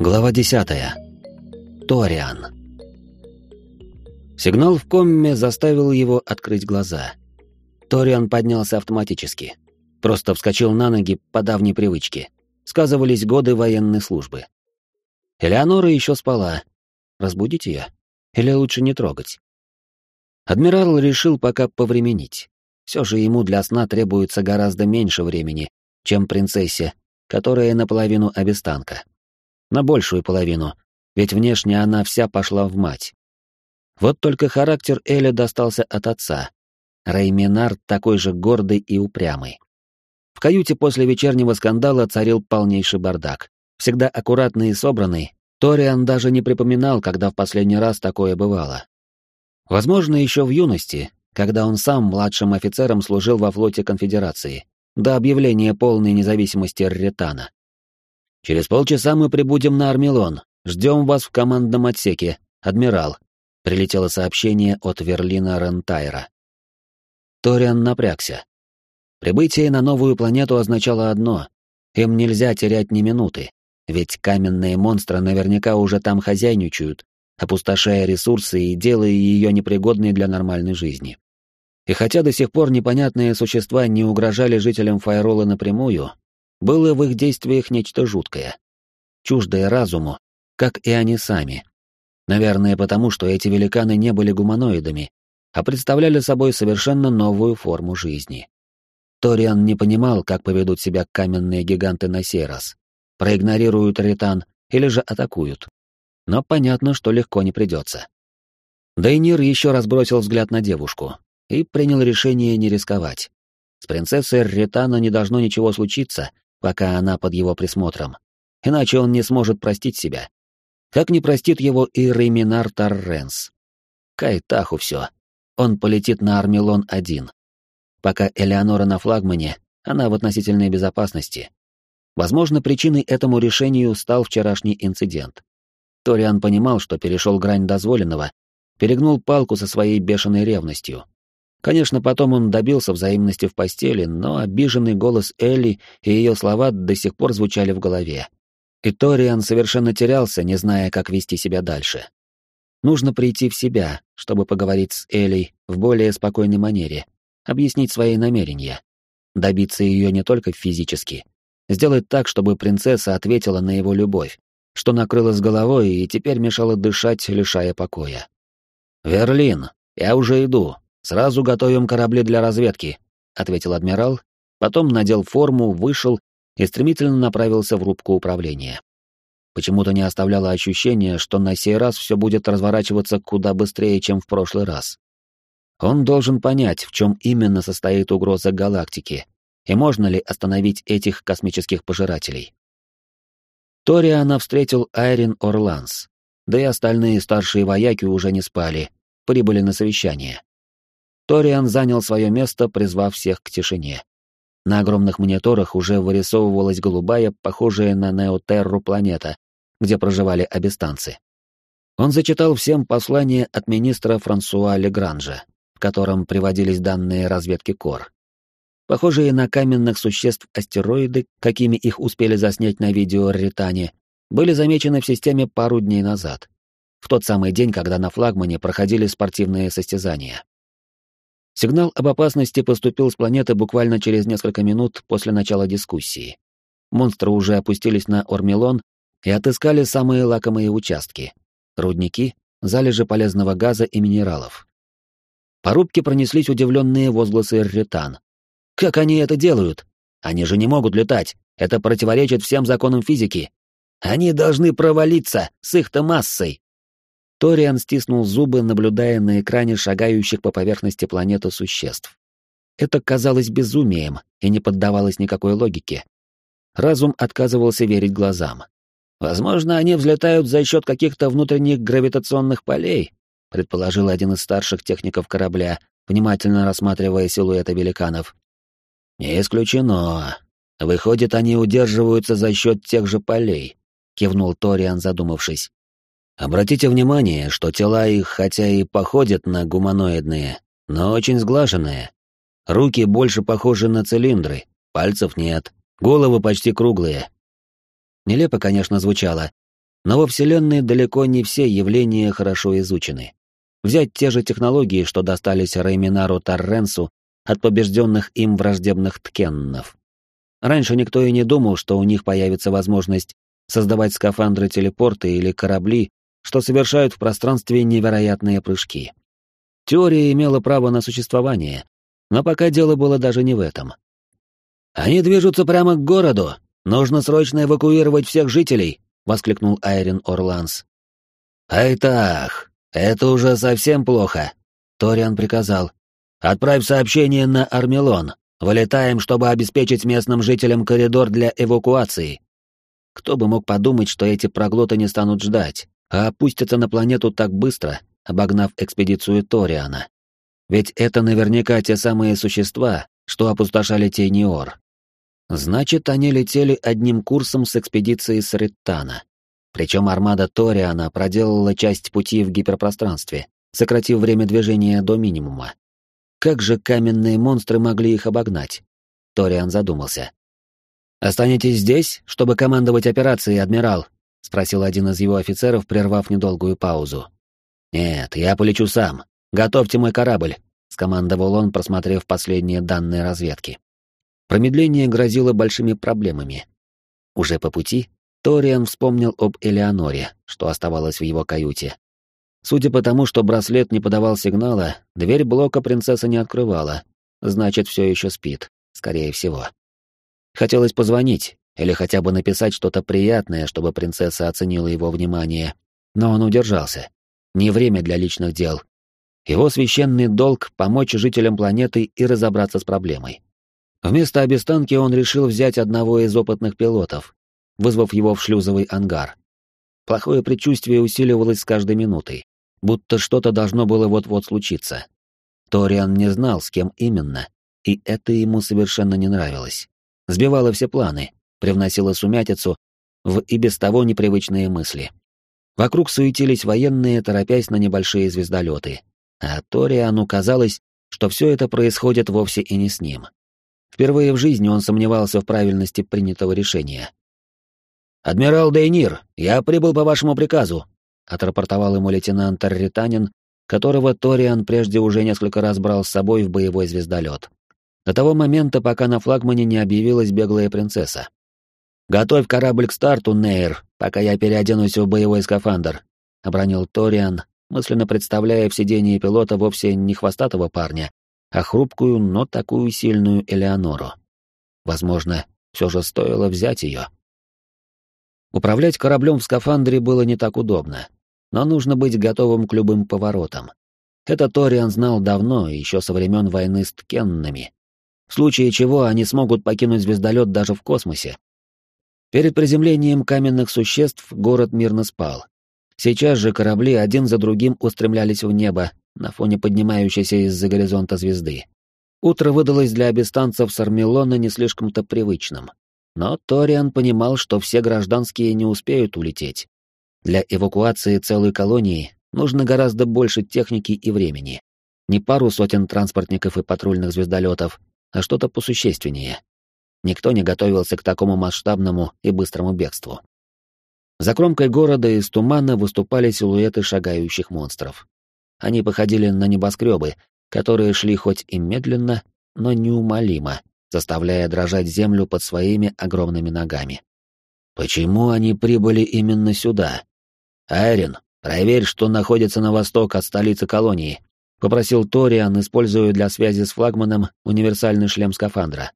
Глава 10. Ториан. Сигнал в комме заставил его открыть глаза. Ториан поднялся автоматически. Просто вскочил на ноги по давней привычке. Сказывались годы военной службы. Элеонора еще спала. Разбудить ее? Или лучше не трогать? Адмирал решил пока повременить. Все же ему для сна требуется гораздо меньше времени, чем принцессе, которая наполовину обестанка. На большую половину, ведь внешне она вся пошла в мать. Вот только характер Эля достался от отца. Рейминар такой же гордый и упрямый. В каюте после вечернего скандала царил полнейший бардак. Всегда аккуратный и собранный, Ториан даже не припоминал, когда в последний раз такое бывало. Возможно, еще в юности, когда он сам младшим офицером служил во флоте Конфедерации, до объявления полной независимости Ретана. «Через полчаса мы прибудем на Армелон. Ждем вас в командном отсеке, адмирал», — прилетело сообщение от Верлина Рентайра. Ториан напрягся. Прибытие на новую планету означало одно — им нельзя терять ни минуты, ведь каменные монстры наверняка уже там хозяйничают, опустошая ресурсы и делая ее непригодной для нормальной жизни. И хотя до сих пор непонятные существа не угрожали жителям Файрола напрямую, было в их действиях нечто жуткое. Чуждое разуму, как и они сами. Наверное, потому что эти великаны не были гуманоидами, а представляли собой совершенно новую форму жизни. Ториан не понимал, как поведут себя каменные гиганты на сей раз. Проигнорируют Ритан или же атакуют. Но понятно, что легко не придется. Дейнир еще раз бросил взгляд на девушку, и принял решение не рисковать. С принцессой Ретана не должно ничего случиться, пока она под его присмотром. Иначе он не сможет простить себя. Как не простит его и Рейминар Тарренс. Кайтаху все. Он полетит на Армелон один. Пока Элеонора на флагмане, она в относительной безопасности. Возможно, причиной этому решению стал вчерашний инцидент. Ториан понимал, что перешел грань дозволенного, перегнул палку со своей бешеной ревностью, Конечно, потом он добился взаимности в постели, но обиженный голос Элли и ее слова до сих пор звучали в голове. И Ториан совершенно терялся, не зная, как вести себя дальше. Нужно прийти в себя, чтобы поговорить с Элей в более спокойной манере, объяснить свои намерения, добиться ее не только физически, сделать так, чтобы принцесса ответила на его любовь, что накрыла с головой и теперь мешала дышать, лишая покоя. «Верлин, я уже иду», «Сразу готовим корабли для разведки», — ответил адмирал, потом надел форму, вышел и стремительно направился в рубку управления. Почему-то не оставляло ощущение, что на сей раз все будет разворачиваться куда быстрее, чем в прошлый раз. Он должен понять, в чем именно состоит угроза галактики, и можно ли остановить этих космических пожирателей. Ториана встретил Айрин Орланс, да и остальные старшие вояки уже не спали, прибыли на совещание. Ториан занял свое место, призвав всех к тишине. На огромных мониторах уже вырисовывалась голубая, похожая на Неотерру планета, где проживали абистанцы. Он зачитал всем послание от министра Франсуа Легранжа, в котором приводились данные разведки КОР. Похожие на каменных существ астероиды, какими их успели заснять на видео Ритане, были замечены в системе пару дней назад, в тот самый день, когда на флагмане проходили спортивные состязания. Сигнал об опасности поступил с планеты буквально через несколько минут после начала дискуссии. Монстры уже опустились на Ормелон и отыскали самые лакомые участки — рудники, залежи полезного газа и минералов. По рубке пронеслись удивленные возгласы Ретан. «Как они это делают? Они же не могут летать. Это противоречит всем законам физики. Они должны провалиться с их-то массой!» Ториан стиснул зубы, наблюдая на экране шагающих по поверхности планеты существ. Это казалось безумием и не поддавалось никакой логике. Разум отказывался верить глазам. «Возможно, они взлетают за счет каких-то внутренних гравитационных полей», предположил один из старших техников корабля, внимательно рассматривая силуэты великанов. «Не исключено. Выходит, они удерживаются за счет тех же полей», кивнул Ториан, задумавшись. Обратите внимание, что тела их хотя и походят на гуманоидные, но очень сглаженные. Руки больше похожи на цилиндры, пальцев нет, головы почти круглые. Нелепо, конечно, звучало, Но во Вселенной далеко не все явления хорошо изучены. Взять те же технологии, что достались Рейминару Торренсу от побежденных им враждебных ткеннов. Раньше никто и не думал, что у них появится возможность создавать скафандры-телепорты или корабли, что совершают в пространстве невероятные прыжки. Теория имела право на существование, но пока дело было даже не в этом. «Они движутся прямо к городу! Нужно срочно эвакуировать всех жителей!» — воскликнул Айрин Орланс. «Айтах, это уже совсем плохо!» — Ториан приказал. «Отправь сообщение на Армелон. Вылетаем, чтобы обеспечить местным жителям коридор для эвакуации». Кто бы мог подумать, что эти проглоты не станут ждать, а опустятся на планету так быстро, обогнав экспедицию Ториана. Ведь это наверняка те самые существа, что опустошали Тейниор. Значит, они летели одним курсом с экспедицией Сриттана. Причем армада Ториана проделала часть пути в гиперпространстве, сократив время движения до минимума. Как же каменные монстры могли их обогнать? Ториан задумался. «Останетесь здесь, чтобы командовать операцией, адмирал?» — спросил один из его офицеров, прервав недолгую паузу. «Нет, я полечу сам. Готовьте мой корабль», — скомандовал он, просмотрев последние данные разведки. Промедление грозило большими проблемами. Уже по пути Ториан вспомнил об Элеоноре, что оставалось в его каюте. Судя по тому, что браслет не подавал сигнала, дверь блока принцесса не открывала. Значит, все еще спит, скорее всего. Хотелось позвонить, или хотя бы написать что-то приятное, чтобы принцесса оценила его внимание. Но он удержался. Не время для личных дел. Его священный долг — помочь жителям планеты и разобраться с проблемой. Вместо обестанки он решил взять одного из опытных пилотов, вызвав его в шлюзовый ангар. Плохое предчувствие усиливалось с каждой минутой, будто что-то должно было вот-вот случиться. Ториан не знал, с кем именно, и это ему совершенно не нравилось. Сбивало все планы, привносила сумятицу в и без того непривычные мысли. Вокруг суетились военные, торопясь на небольшие звездолеты, а Ториану казалось, что все это происходит вовсе и не с ним. Впервые в жизни он сомневался в правильности принятого решения. «Адмирал Дейнир, я прибыл по вашему приказу», — отрапортовал ему лейтенант Тарританин, которого Ториан прежде уже несколько раз брал с собой в боевой звездолет. До того момента, пока на флагмане не объявилась беглая принцесса. «Готовь корабль к старту, Нейр, пока я переоденусь в боевой скафандр», — обронил Ториан, мысленно представляя в сидении пилота вовсе не хвостатого парня, а хрупкую, но такую сильную Элеонору. Возможно, все же стоило взять ее. Управлять кораблем в скафандре было не так удобно, но нужно быть готовым к любым поворотам. Это Ториан знал давно, еще со времен войны с Ткеннами. В случае чего они смогут покинуть звездолет даже в космосе, Перед приземлением каменных существ город мирно спал. Сейчас же корабли один за другим устремлялись в небо на фоне поднимающейся из-за горизонта звезды. Утро выдалось для абистанцев Сармелона не слишком-то привычным. Но Ториан понимал, что все гражданские не успеют улететь. Для эвакуации целой колонии нужно гораздо больше техники и времени. Не пару сотен транспортников и патрульных звездолетов, а что-то посущественнее. Никто не готовился к такому масштабному и быстрому бегству. За кромкой города из тумана выступали силуэты шагающих монстров. Они походили на небоскребы, которые шли хоть и медленно, но неумолимо, заставляя дрожать землю под своими огромными ногами. Почему они прибыли именно сюда? Айрин, проверь, что находится на восток от столицы колонии, попросил Ториан, используя для связи с флагманом универсальный шлем скафандра.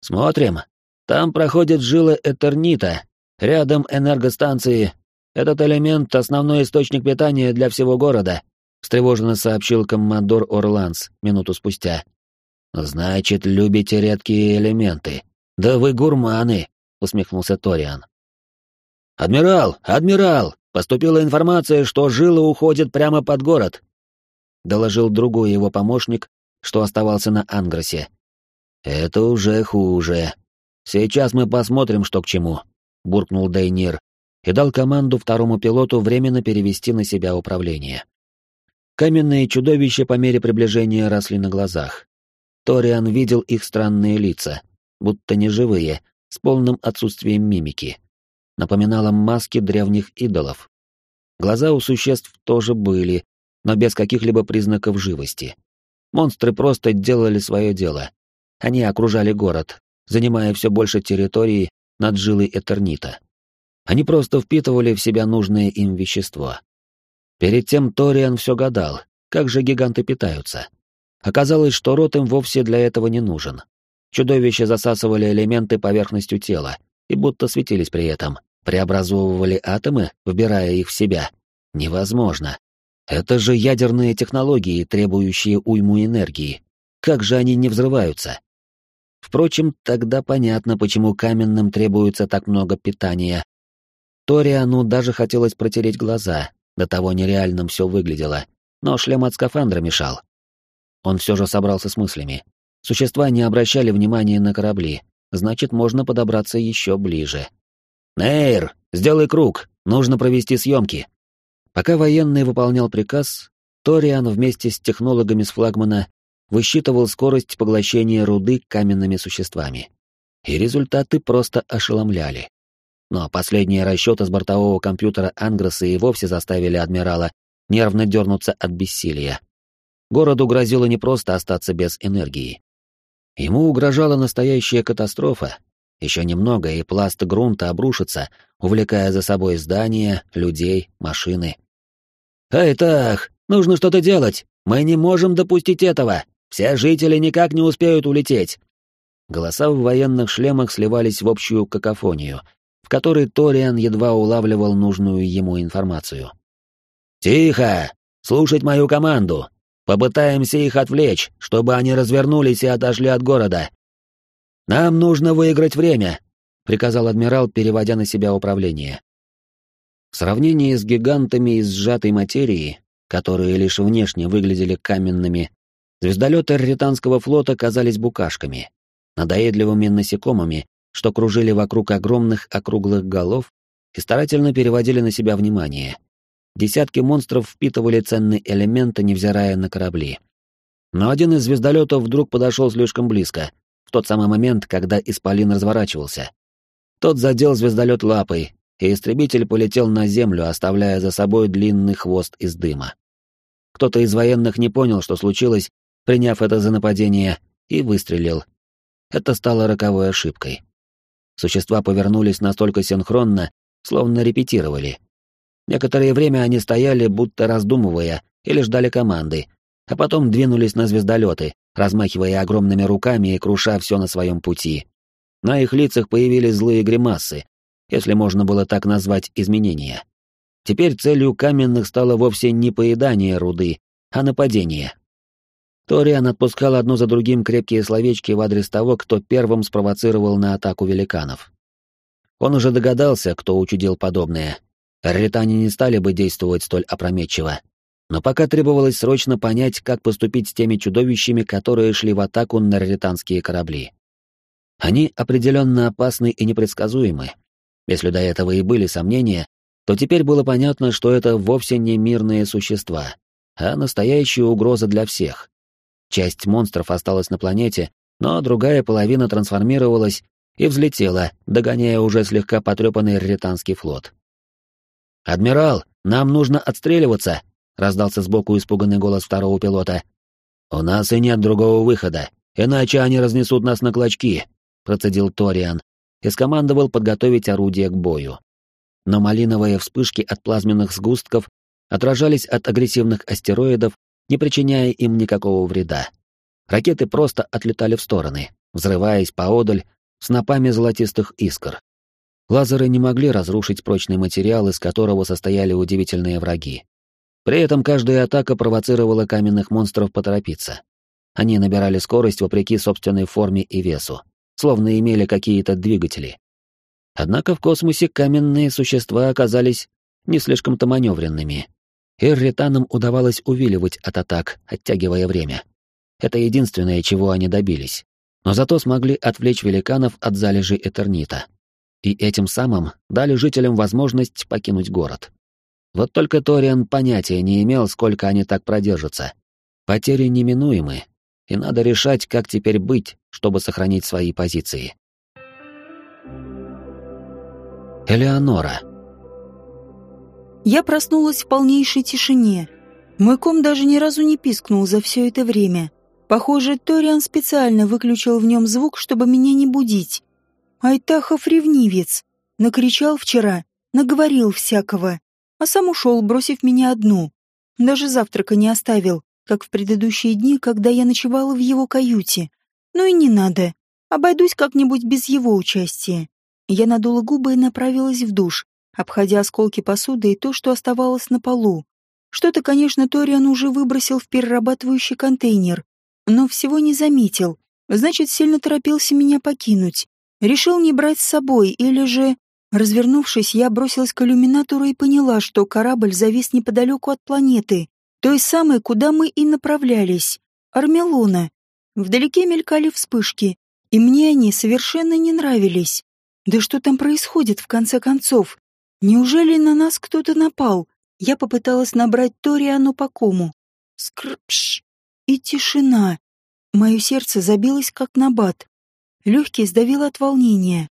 Смотрим. Там проходит жила Этернита. Рядом энергостанции. Этот элемент — основной источник питания для всего города», — встревоженно сообщил командор Орланс минуту спустя. «Значит, любите редкие элементы. Да вы гурманы», — усмехнулся Ториан. «Адмирал! Адмирал! Поступила информация, что жила уходит прямо под город», — доложил другой его помощник, что оставался на Ангросе. «Это уже хуже. Сейчас мы посмотрим, что к чему», — буркнул Дейнир и дал команду второму пилоту временно перевести на себя управление. Каменные чудовища по мере приближения росли на глазах. Ториан видел их странные лица, будто неживые, с полным отсутствием мимики. напоминала маски древних идолов. Глаза у существ тоже были, но без каких-либо признаков живости. Монстры просто делали свое дело. Они окружали город, занимая все больше территории над жилой Этернита. Они просто впитывали в себя нужное им вещество. Перед тем Ториан все гадал, как же гиганты питаются. Оказалось, что рот им вовсе для этого не нужен. Чудовища засасывали элементы поверхностью тела и будто светились при этом, преобразовывали атомы, вбирая их в себя. Невозможно. Это же ядерные технологии, требующие уйму энергии. Как же они не взрываются? Впрочем, тогда понятно, почему каменным требуется так много питания. Ториану даже хотелось протереть глаза, до того нереальным все выглядело, но шлем от скафандра мешал. Он все же собрался с мыслями. Существа не обращали внимания на корабли, значит, можно подобраться еще ближе. «Нейр, сделай круг, нужно провести съемки». Пока военный выполнял приказ, Ториан вместе с технологами с флагмана высчитывал скорость поглощения руды каменными существами. И результаты просто ошеломляли. Но последние расчеты с бортового компьютера Ангроса и вовсе заставили адмирала нервно дернуться от бессилия. Городу грозило не просто остаться без энергии. Ему угрожала настоящая катастрофа. Еще немного, и пласт грунта обрушится, увлекая за собой здания, людей, машины. «Эй, так, нужно что-то делать! Мы не можем допустить этого! Все жители никак не успеют улететь!» Голоса в военных шлемах сливались в общую какофонию, в которой Ториан едва улавливал нужную ему информацию. «Тихо! Слушать мою команду! Попытаемся их отвлечь, чтобы они развернулись и отошли от города. Нам нужно выиграть время, приказал адмирал, переводя на себя управление. В сравнении с гигантами из сжатой материи, которые лишь внешне выглядели каменными, звездолеты Ританского флота казались букашками, надоедливыми насекомыми, что кружили вокруг огромных округлых голов и старательно переводили на себя внимание — Десятки монстров впитывали ценные элементы, невзирая на корабли. Но один из звездолетов вдруг подошел слишком близко, в тот самый момент, когда Исполин разворачивался. Тот задел звездолет лапой, и истребитель полетел на землю, оставляя за собой длинный хвост из дыма. Кто-то из военных не понял, что случилось, приняв это за нападение, и выстрелил. Это стало роковой ошибкой. Существа повернулись настолько синхронно, словно репетировали — Некоторое время они стояли, будто раздумывая, или ждали команды, а потом двинулись на звездолеты, размахивая огромными руками и круша все на своем пути. На их лицах появились злые гримасы, если можно было так назвать изменения. Теперь целью каменных стало вовсе не поедание руды, а нападение. Ториан отпускал одно за другим крепкие словечки в адрес того, кто первым спровоцировал на атаку великанов. Он уже догадался, кто учудил подобное, Раритане не стали бы действовать столь опрометчиво. Но пока требовалось срочно понять, как поступить с теми чудовищами, которые шли в атаку на раританские корабли. Они определенно опасны и непредсказуемы. Если до этого и были сомнения, то теперь было понятно, что это вовсе не мирные существа, а настоящая угроза для всех. Часть монстров осталась на планете, но другая половина трансформировалась и взлетела, догоняя уже слегка потрепанный раританский флот. «Адмирал, нам нужно отстреливаться!» — раздался сбоку испуганный голос второго пилота. «У нас и нет другого выхода, иначе они разнесут нас на клочки», — процедил Ториан и скомандовал подготовить орудие к бою. Но малиновые вспышки от плазменных сгустков отражались от агрессивных астероидов, не причиняя им никакого вреда. Ракеты просто отлетали в стороны, взрываясь поодаль снопами золотистых искр. Лазеры не могли разрушить прочный материал, из которого состояли удивительные враги. При этом каждая атака провоцировала каменных монстров поторопиться. Они набирали скорость вопреки собственной форме и весу, словно имели какие-то двигатели. Однако в космосе каменные существа оказались не слишком-то маневренными. Ирританам удавалось увиливать от атак, оттягивая время. Это единственное, чего они добились. Но зато смогли отвлечь великанов от залежи Этернита и этим самым дали жителям возможность покинуть город. Вот только Ториан понятия не имел, сколько они так продержатся. Потери неминуемы, и надо решать, как теперь быть, чтобы сохранить свои позиции. Элеонора. Я проснулась в полнейшей тишине. Мой ком даже ни разу не пискнул за все это время. Похоже, Ториан специально выключил в нем звук, чтобы меня не будить. Айтахов ревнивец. Накричал вчера, наговорил всякого, а сам ушел, бросив меня одну. Даже завтрака не оставил, как в предыдущие дни, когда я ночевала в его каюте. Ну и не надо. Обойдусь как-нибудь без его участия. Я надула губы и направилась в душ, обходя осколки посуды и то, что оставалось на полу. Что-то, конечно, Ториан уже выбросил в перерабатывающий контейнер, но всего не заметил. Значит, сильно торопился меня покинуть. Решил не брать с собой, или же... Развернувшись, я бросилась к иллюминатору и поняла, что корабль завис неподалеку от планеты, той самой, куда мы и направлялись. Армелона. Вдалеке мелькали вспышки, и мне они совершенно не нравились. Да что там происходит, в конце концов? Неужели на нас кто-то напал? Я попыталась набрать Ториану по кому. Скрпш. И тишина. Мое сердце забилось, как набат. Легкие сдавило от волнения.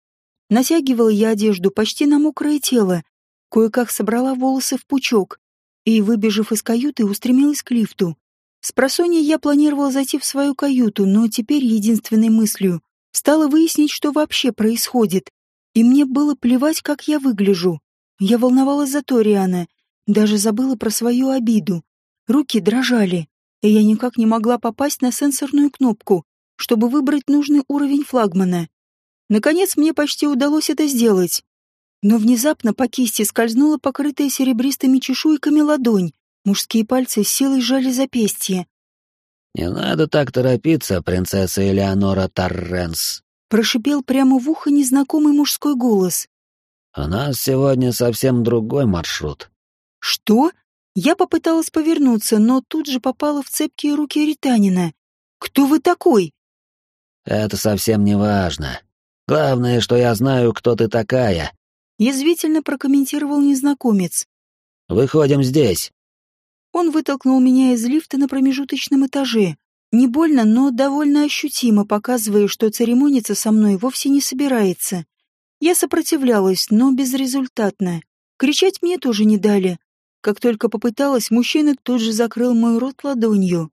Натягивала я одежду почти на мокрое тело, кое-как собрала волосы в пучок и, выбежав из каюты, устремилась к лифту. С просонья я планировала зайти в свою каюту, но теперь единственной мыслью стало выяснить, что вообще происходит. И мне было плевать, как я выгляжу. Я волновалась за Ториана, даже забыла про свою обиду. Руки дрожали, и я никак не могла попасть на сенсорную кнопку, чтобы выбрать нужный уровень флагмана. Наконец мне почти удалось это сделать. Но внезапно по кисти скользнула покрытая серебристыми чешуйками ладонь. Мужские пальцы с силой сжали запястье. «Не надо так торопиться, принцесса Элеонора Тарренс», — прошипел прямо в ухо незнакомый мужской голос. У нас сегодня совсем другой маршрут. Что? Я попыталась повернуться, но тут же попала в цепкие руки Ританина. Кто вы такой? Это совсем не важно. Главное, что я знаю, кто ты такая. Язвительно прокомментировал незнакомец. Выходим здесь. Он вытолкнул меня из лифта на промежуточном этаже. Не больно, но довольно ощутимо, показывая, что церемониться со мной вовсе не собирается. Я сопротивлялась, но безрезультатно. Кричать мне тоже не дали. Как только попыталась, мужчина тут же закрыл мой рот ладонью.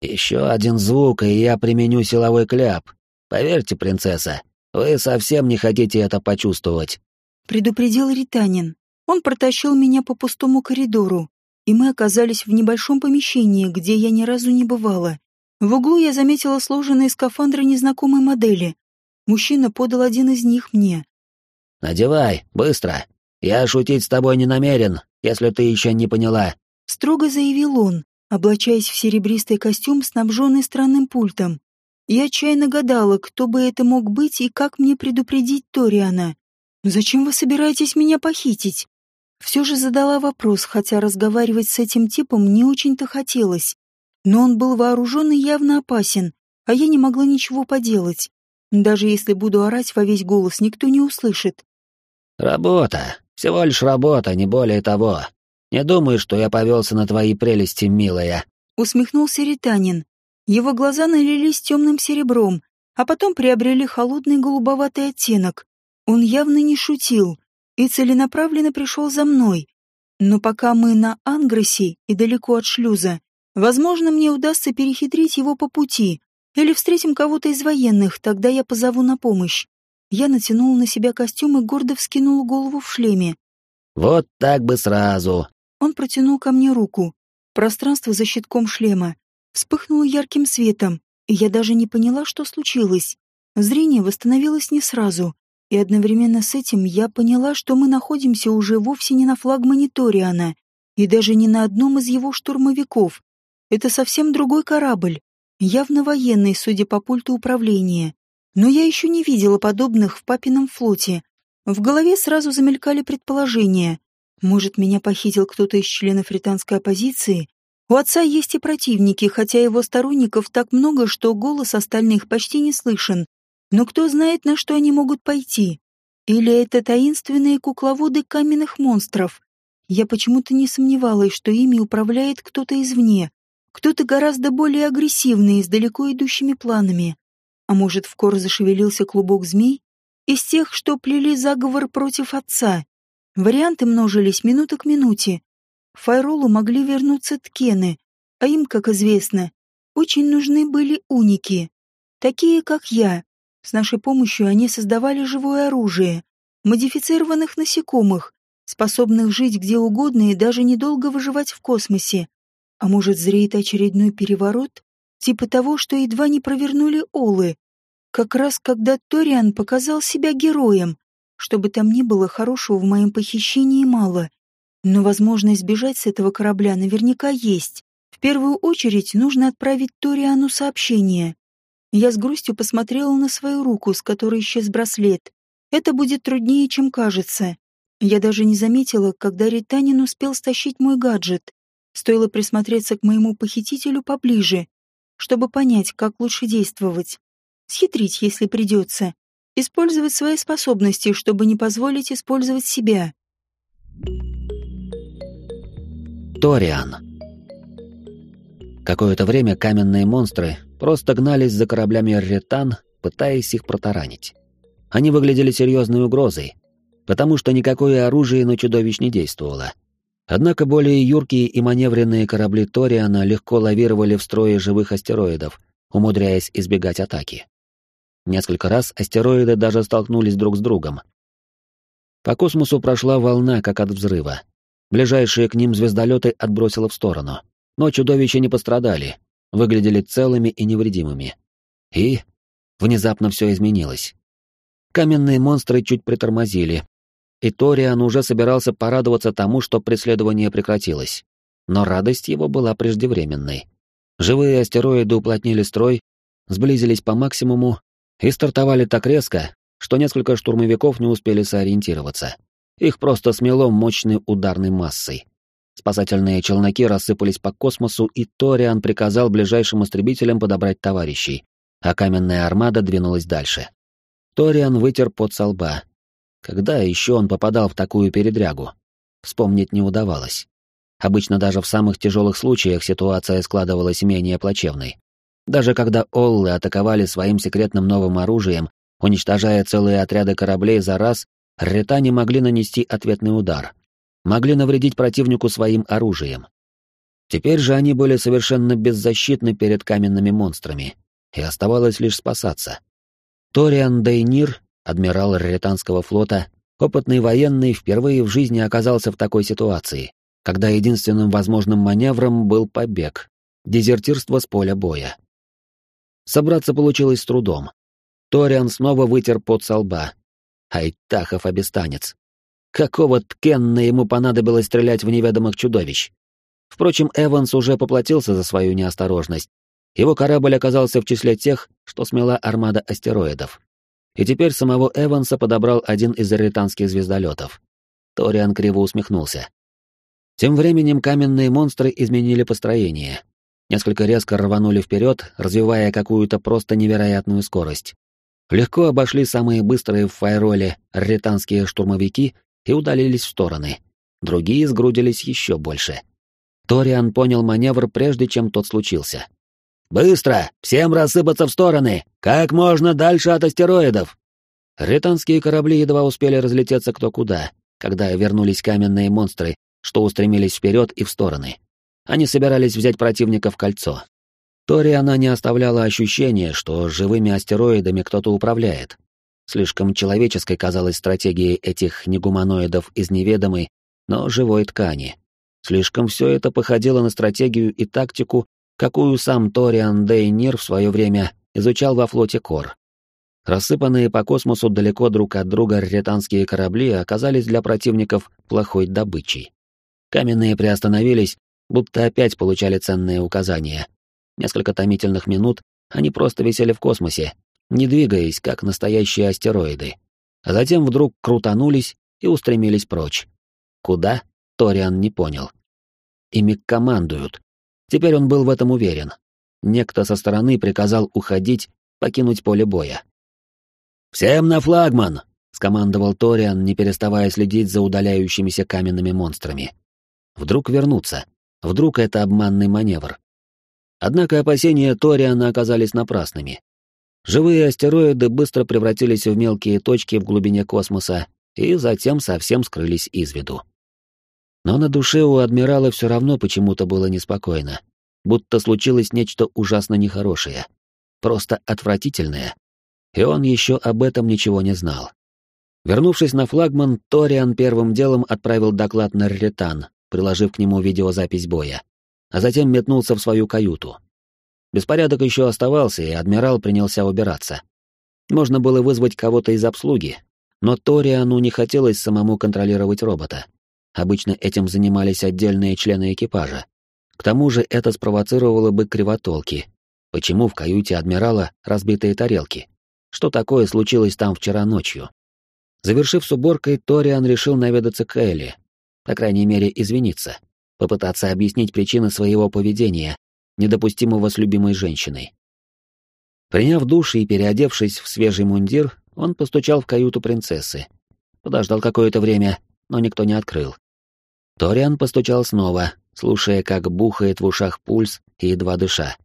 «Еще один звук, и я применю силовой кляп. Поверьте, принцесса, вы совсем не хотите это почувствовать», — предупредил Ританин. Он протащил меня по пустому коридору, и мы оказались в небольшом помещении, где я ни разу не бывала. В углу я заметила сложенные скафандры незнакомой модели, Мужчина подал один из них мне. «Надевай, быстро. Я шутить с тобой не намерен, если ты еще не поняла», — строго заявил он, облачаясь в серебристый костюм, снабженный странным пультом. Я отчаянно гадала, кто бы это мог быть и как мне предупредить Ториана. «Зачем вы собираетесь меня похитить?» Все же задала вопрос, хотя разговаривать с этим типом не очень-то хотелось. Но он был вооружен и явно опасен, а я не могла ничего поделать. Даже если буду орать во весь голос, никто не услышит. Работа. Всего лишь работа, не более того. Не думай, что я повелся на твои прелести, милая. Усмехнулся Ританин. Его глаза налились темным серебром, а потом приобрели холодный голубоватый оттенок. Он явно не шутил и целенаправленно пришел за мной. Но пока мы на Ангросе и далеко от шлюза, возможно, мне удастся перехитрить его по пути, или встретим кого-то из военных, тогда я позову на помощь. Я натянул на себя костюм и гордо вскинул голову в шлеме. Вот так бы сразу. Он протянул ко мне руку. Пространство за щитком шлема вспыхнуло ярким светом, и я даже не поняла, что случилось. Зрение восстановилось не сразу, и одновременно с этим я поняла, что мы находимся уже вовсе не на флагмане Ториана и даже не на одном из его штурмовиков. Это совсем другой корабль, явно военный, судя по пульту управления. Но я еще не видела подобных в папином флоте. В голове сразу замелькали предположения. Может, меня похитил кто-то из членов британской оппозиции? У отца есть и противники, хотя его сторонников так много, что голос остальных почти не слышен. Но кто знает, на что они могут пойти? Или это таинственные кукловоды каменных монстров? Я почему-то не сомневалась, что ими управляет кто-то извне. Кто-то гораздо более агрессивный и с далеко идущими планами. А может, в кор зашевелился клубок змей? из тех, что плели заговор против отца. Варианты множились минута к минуте. Файролу могли вернуться ткены, а им, как известно, очень нужны были уники. Такие, как я. С нашей помощью они создавали живое оружие, модифицированных насекомых, способных жить где угодно и даже недолго выживать в космосе. А может, зреет очередной переворот? Типа того, что едва не провернули Олы. Как раз когда Ториан показал себя героем. Что бы там ни было, хорошего в моем похищении мало. Но возможность сбежать с этого корабля наверняка есть. В первую очередь нужно отправить Ториану сообщение. Я с грустью посмотрела на свою руку, с которой исчез браслет. Это будет труднее, чем кажется. Я даже не заметила, когда Ританин успел стащить мой гаджет. Стоило присмотреться к моему похитителю поближе, чтобы понять, как лучше действовать. Схитрить, если придется. Использовать свои способности, чтобы не позволить использовать себя. Ториан. Какое-то время каменные монстры просто гнались за кораблями Ретан, пытаясь их протаранить. Они выглядели серьезной угрозой, потому что никакое оружие на чудовищ не действовало. Однако более юркие и маневренные корабли Ториана легко лавировали в строе живых астероидов, умудряясь избегать атаки. Несколько раз астероиды даже столкнулись друг с другом. По космосу прошла волна, как от взрыва. Ближайшие к ним звездолеты отбросило в сторону. Но чудовища не пострадали, выглядели целыми и невредимыми. И внезапно все изменилось. Каменные монстры чуть притормозили, и Ториан уже собирался порадоваться тому, что преследование прекратилось. Но радость его была преждевременной. Живые астероиды уплотнили строй, сблизились по максимуму и стартовали так резко, что несколько штурмовиков не успели сориентироваться. Их просто смело мощной ударной массой. Спасательные челноки рассыпались по космосу, и Ториан приказал ближайшим истребителям подобрать товарищей, а каменная армада двинулась дальше. Ториан вытер пот со лба. Когда еще он попадал в такую передрягу? Вспомнить не удавалось. Обычно даже в самых тяжелых случаях ситуация складывалась менее плачевной. Даже когда Оллы атаковали своим секретным новым оружием, уничтожая целые отряды кораблей за раз, ретане могли нанести ответный удар. Могли навредить противнику своим оружием. Теперь же они были совершенно беззащитны перед каменными монстрами, и оставалось лишь спасаться. Ториан Дейнир, адмирал Ретанского флота, опытный военный, впервые в жизни оказался в такой ситуации, когда единственным возможным маневром был побег, дезертирство с поля боя. Собраться получилось с трудом. Ториан снова вытер пот со лба. Айтахов обестанец. Какого ткенна ему понадобилось стрелять в неведомых чудовищ? Впрочем, Эванс уже поплатился за свою неосторожность. Его корабль оказался в числе тех, что смела армада астероидов. И теперь самого Эванса подобрал один из иританских звездолетов. Ториан криво усмехнулся. Тем временем каменные монстры изменили построение несколько резко рванули вперед, развивая какую-то просто невероятную скорость. Легко обошли самые быстрые в файроле ретанские штурмовики и удалились в стороны. Другие сгрудились еще больше. Ториан понял маневр, прежде чем тот случился. «Быстро! Всем рассыпаться в стороны! Как можно дальше от астероидов!» Ретанские корабли едва успели разлететься кто куда, когда вернулись каменные монстры, что устремились вперед и в стороны. Они собирались взять противника в кольцо. Тори она не оставляла ощущения, что живыми астероидами кто-то управляет. Слишком человеческой казалась стратегия этих негуманоидов из неведомой, но живой ткани. Слишком все это походило на стратегию и тактику, какую сам Ториан Дейнир в свое время изучал во флоте Кор. Рассыпанные по космосу далеко друг от друга ретанские корабли оказались для противников плохой добычей. Каменные приостановились будто опять получали ценные указания. Несколько томительных минут они просто висели в космосе, не двигаясь, как настоящие астероиды. А затем вдруг крутанулись и устремились прочь. Куда? Ториан не понял. Ими командуют. Теперь он был в этом уверен. Некто со стороны приказал уходить, покинуть поле боя. «Всем на флагман!» — скомандовал Ториан, не переставая следить за удаляющимися каменными монстрами. Вдруг вернуться. Вдруг это обманный маневр. Однако опасения Ториана оказались напрасными. Живые астероиды быстро превратились в мелкие точки в глубине космоса и затем совсем скрылись из виду. Но на душе у адмирала все равно почему-то было неспокойно, будто случилось нечто ужасно нехорошее, просто отвратительное, и он еще об этом ничего не знал. Вернувшись на флагман, Ториан первым делом отправил доклад на Ретан, приложив к нему видеозапись боя, а затем метнулся в свою каюту. Беспорядок еще оставался, и адмирал принялся убираться. Можно было вызвать кого-то из обслуги, но Ториану не хотелось самому контролировать робота. Обычно этим занимались отдельные члены экипажа. К тому же это спровоцировало бы кривотолки. Почему в каюте адмирала разбитые тарелки? Что такое случилось там вчера ночью? Завершив с уборкой, Ториан решил наведаться к Элли. По крайней мере, извиниться. Попытаться объяснить причины своего поведения, недопустимого с любимой женщиной. Приняв душ и переодевшись в свежий мундир, он постучал в каюту принцессы. Подождал какое-то время, но никто не открыл. Ториан постучал снова, слушая, как бухает в ушах пульс и едва дыша.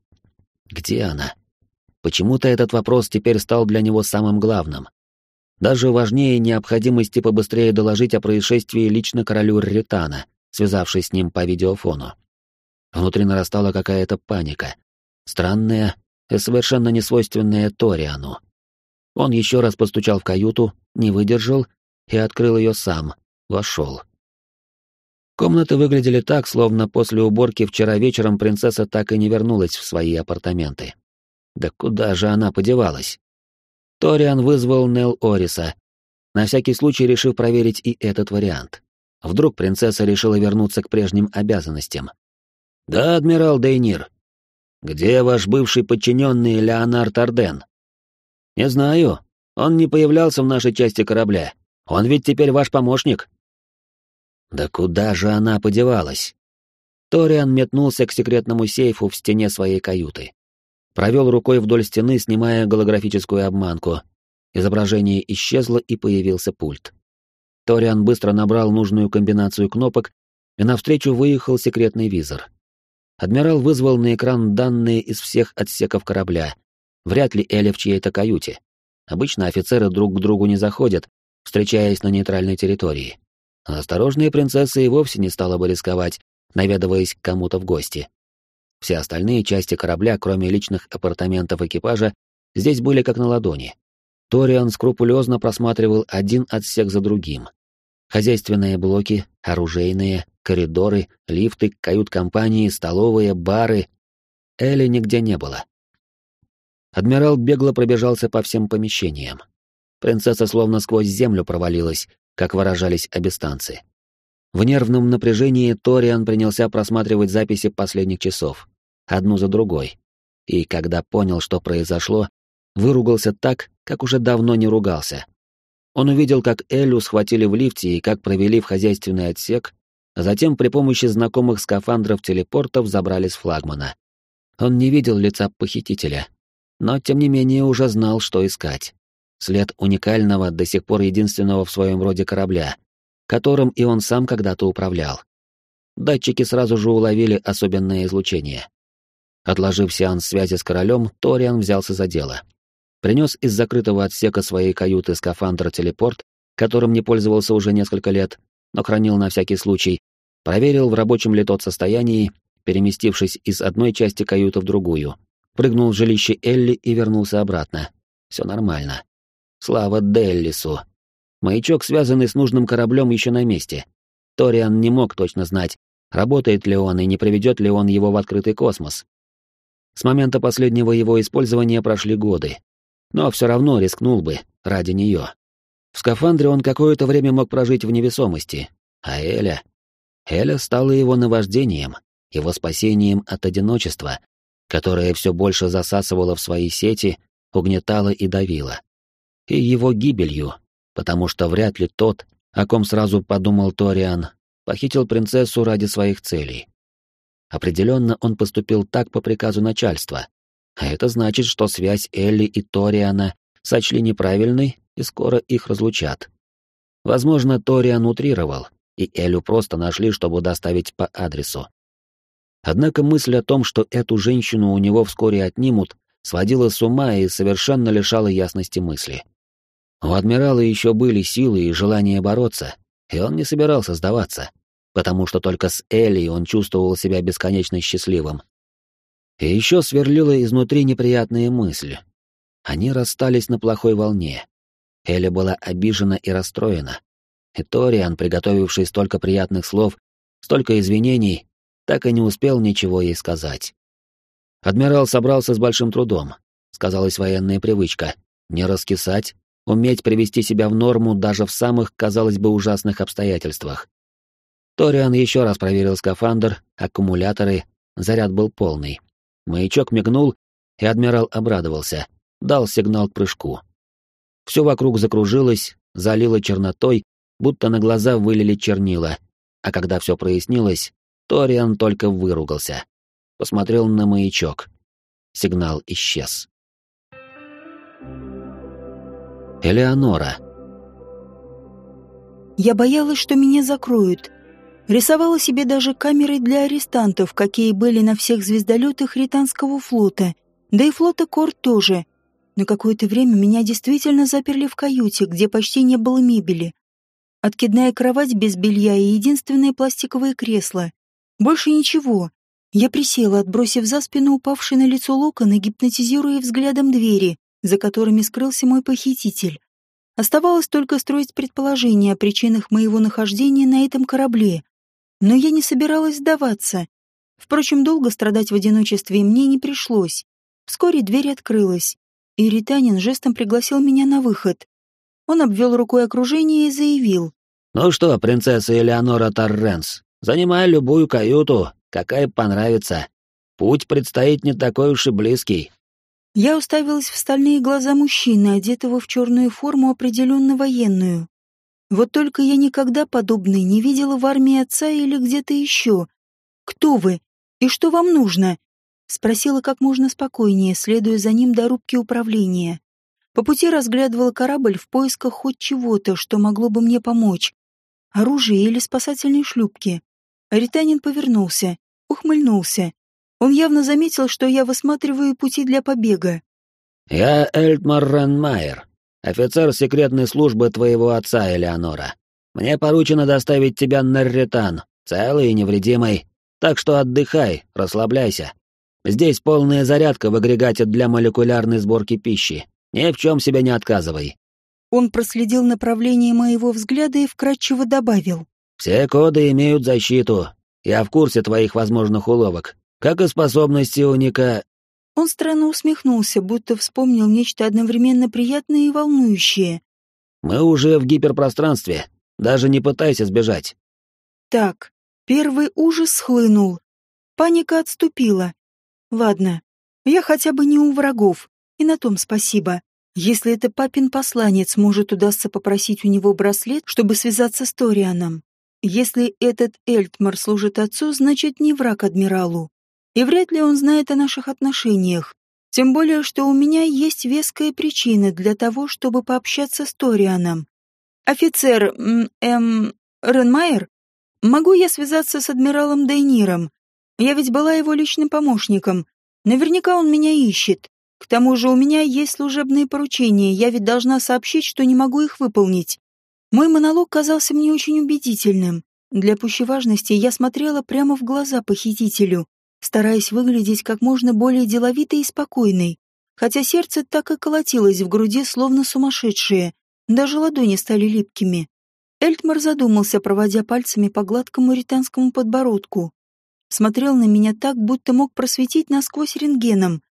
Где она? Почему-то этот вопрос теперь стал для него самым главным. Даже важнее необходимости побыстрее доложить о происшествии лично королю Ритана, связавшись с ним по видеофону. Внутри нарастала какая-то паника. Странная и совершенно несвойственная Ториану. Он еще раз постучал в каюту, не выдержал и открыл ее сам, вошел. Комнаты выглядели так, словно после уборки вчера вечером принцесса так и не вернулась в свои апартаменты. Да куда же она подевалась? Ториан вызвал Нел Ориса, на всякий случай решив проверить и этот вариант. Вдруг принцесса решила вернуться к прежним обязанностям. «Да, адмирал Дейнир. Где ваш бывший подчиненный Леонард Арден?» «Не знаю. Он не появлялся в нашей части корабля. Он ведь теперь ваш помощник», да куда же она подевалась? Ториан метнулся к секретному сейфу в стене своей каюты. Провел рукой вдоль стены, снимая голографическую обманку. Изображение исчезло, и появился пульт. Ториан быстро набрал нужную комбинацию кнопок, и навстречу выехал секретный визор. Адмирал вызвал на экран данные из всех отсеков корабля. Вряд ли Эля в чьей-то каюте. Обычно офицеры друг к другу не заходят, встречаясь на нейтральной территории. А осторожная принцесса и вовсе не стала бы рисковать, наведываясь к кому-то в гости. Все остальные части корабля, кроме личных апартаментов экипажа, здесь были как на ладони. Ториан скрупулезно просматривал один отсек за другим. Хозяйственные блоки, оружейные, коридоры, лифты, кают-компании, столовые, бары. Элли нигде не было. Адмирал бегло пробежался по всем помещениям. Принцесса словно сквозь землю провалилась, как выражались абистанцы. В нервном напряжении Ториан принялся просматривать записи последних часов, одну за другой. И когда понял, что произошло, выругался так, как уже давно не ругался. Он увидел, как Элю схватили в лифте и как провели в хозяйственный отсек, а затем при помощи знакомых скафандров телепортов забрали с флагмана. Он не видел лица похитителя, но тем не менее уже знал, что искать. След уникального, до сих пор единственного в своем роде корабля, которым и он сам когда-то управлял. Датчики сразу же уловили особенное излучение. Отложив сеанс связи с королем, Ториан взялся за дело. Принес из закрытого отсека своей каюты скафандр-телепорт, которым не пользовался уже несколько лет, но хранил на всякий случай, проверил, в рабочем ли тот состоянии, переместившись из одной части каюты в другую, прыгнул в жилище Элли и вернулся обратно. Все нормально. Слава Деллису. Маячок, связанный с нужным кораблем, еще на месте. Ториан не мог точно знать, работает ли он и не приведет ли он его в открытый космос. С момента последнего его использования прошли годы. Но все равно рискнул бы ради нее. В скафандре он какое-то время мог прожить в невесомости. А Эля... Эля стала его наваждением, его спасением от одиночества, которое все больше засасывало в свои сети, угнетало и давило и его гибелью, потому что вряд ли тот, о ком сразу подумал Ториан, похитил принцессу ради своих целей. Определенно он поступил так по приказу начальства, а это значит, что связь Элли и Ториана сочли неправильной и скоро их разлучат. Возможно, Ториан утрировал, и Элю просто нашли, чтобы доставить по адресу. Однако мысль о том, что эту женщину у него вскоре отнимут, сводила с ума и совершенно лишала ясности мысли. У адмирала еще были силы и желание бороться, и он не собирался сдаваться, потому что только с Элли он чувствовал себя бесконечно счастливым. И еще сверлила изнутри неприятная мысль. Они расстались на плохой волне. Элли была обижена и расстроена. И Ториан, приготовивший столько приятных слов, столько извинений, так и не успел ничего ей сказать. Адмирал собрался с большим трудом. Сказалась военная привычка. Не раскисать, уметь привести себя в норму даже в самых, казалось бы, ужасных обстоятельствах. Ториан еще раз проверил скафандр, аккумуляторы, заряд был полный. Маячок мигнул, и адмирал обрадовался, дал сигнал к прыжку. Все вокруг закружилось, залило чернотой, будто на глаза вылили чернила, а когда все прояснилось, Ториан только выругался посмотрел на маячок. Сигнал исчез. Элеонора. Я боялась, что меня закроют. Рисовала себе даже камеры для арестантов, какие были на всех звездолетах Ританского флота, да и флота Кор тоже. На какое-то время меня действительно заперли в каюте, где почти не было мебели. Откидная кровать без белья и единственное пластиковое кресло. Больше ничего. Я присела, отбросив за спину упавший на лицо локон и гипнотизируя взглядом двери, за которыми скрылся мой похититель. Оставалось только строить предположения о причинах моего нахождения на этом корабле. Но я не собиралась сдаваться. Впрочем, долго страдать в одиночестве мне не пришлось. Вскоре дверь открылась, и Ританин жестом пригласил меня на выход. Он обвел рукой окружение и заявил. «Ну что, принцесса Элеонора Торренс, занимай любую каюту, какая понравится. Путь предстоит не такой уж и близкий. Я уставилась в стальные глаза мужчины, одетого в черную форму, определенно военную. Вот только я никогда подобной не видела в армии отца или где-то еще. «Кто вы? И что вам нужно?» Спросила как можно спокойнее, следуя за ним до рубки управления. По пути разглядывала корабль в поисках хоть чего-то, что могло бы мне помочь. Оружие или спасательные шлюпки. Ританин повернулся ухмыльнулся. Он явно заметил, что я высматриваю пути для побега. «Я Эльтмар Ренмайер, офицер секретной службы твоего отца, Элеонора. Мне поручено доставить тебя на Ретан, целый и невредимый. Так что отдыхай, расслабляйся. Здесь полная зарядка в агрегате для молекулярной сборки пищи. Ни в чем себе не отказывай». Он проследил направление моего взгляда и вкратчиво добавил. «Все коды имеют защиту, я в курсе твоих возможных уловок, как и способности уника...» Он странно усмехнулся, будто вспомнил нечто одновременно приятное и волнующее. «Мы уже в гиперпространстве. Даже не пытайся сбежать». Так, первый ужас схлынул. Паника отступила. Ладно, я хотя бы не у врагов, и на том спасибо. Если это папин посланец, может удастся попросить у него браслет, чтобы связаться с Торианом. Если этот Эльтмар служит отцу, значит не враг адмиралу. И вряд ли он знает о наших отношениях. Тем более, что у меня есть веская причина для того, чтобы пообщаться с Торианом. Офицер, эм, Ренмайер, могу я связаться с адмиралом Дейниром? Я ведь была его личным помощником. Наверняка он меня ищет. К тому же у меня есть служебные поручения, я ведь должна сообщить, что не могу их выполнить. Мой монолог казался мне очень убедительным. Для пущей важности я смотрела прямо в глаза похитителю, стараясь выглядеть как можно более деловитой и спокойной, хотя сердце так и колотилось в груди, словно сумасшедшее, даже ладони стали липкими. Эльтмар задумался, проводя пальцами по гладкому ританскому подбородку. Смотрел на меня так, будто мог просветить насквозь рентгеном.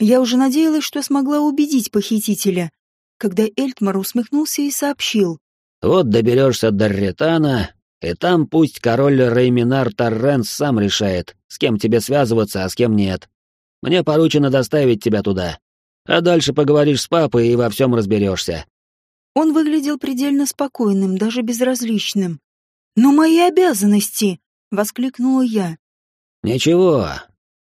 Я уже надеялась, что смогла убедить похитителя, когда Эльтмар усмехнулся и сообщил. Вот доберешься до Ретана, и там пусть король Рейминар Торренс сам решает, с кем тебе связываться, а с кем нет. Мне поручено доставить тебя туда. А дальше поговоришь с папой и во всем разберешься. Он выглядел предельно спокойным, даже безразличным. «Но мои обязанности!» — воскликнула я. «Ничего.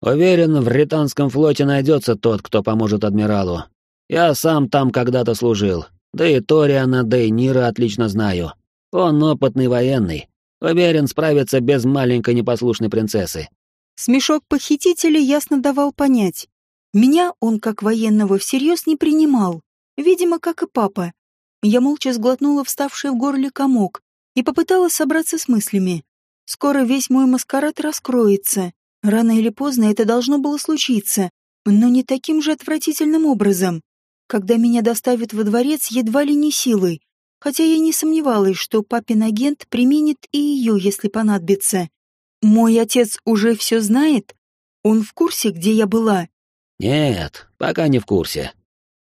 Уверен, в Ританском флоте найдется тот, кто поможет адмиралу. Я сам там когда-то служил, да и Ториана Дейнира отлично знаю. Он опытный военный. Уверен, справится без маленькой непослушной принцессы. Смешок похитителя ясно давал понять. Меня он, как военного, всерьез не принимал, видимо, как и папа. Я молча сглотнула вставший в горле комок и попыталась собраться с мыслями. Скоро весь мой маскарад раскроется. Рано или поздно это должно было случиться, но не таким же отвратительным образом. Когда меня доставят во дворец едва ли не силой, хотя я не сомневалась, что папин агент применит и ее, если понадобится. Мой отец уже все знает? Он в курсе, где я была? Нет, пока не в курсе.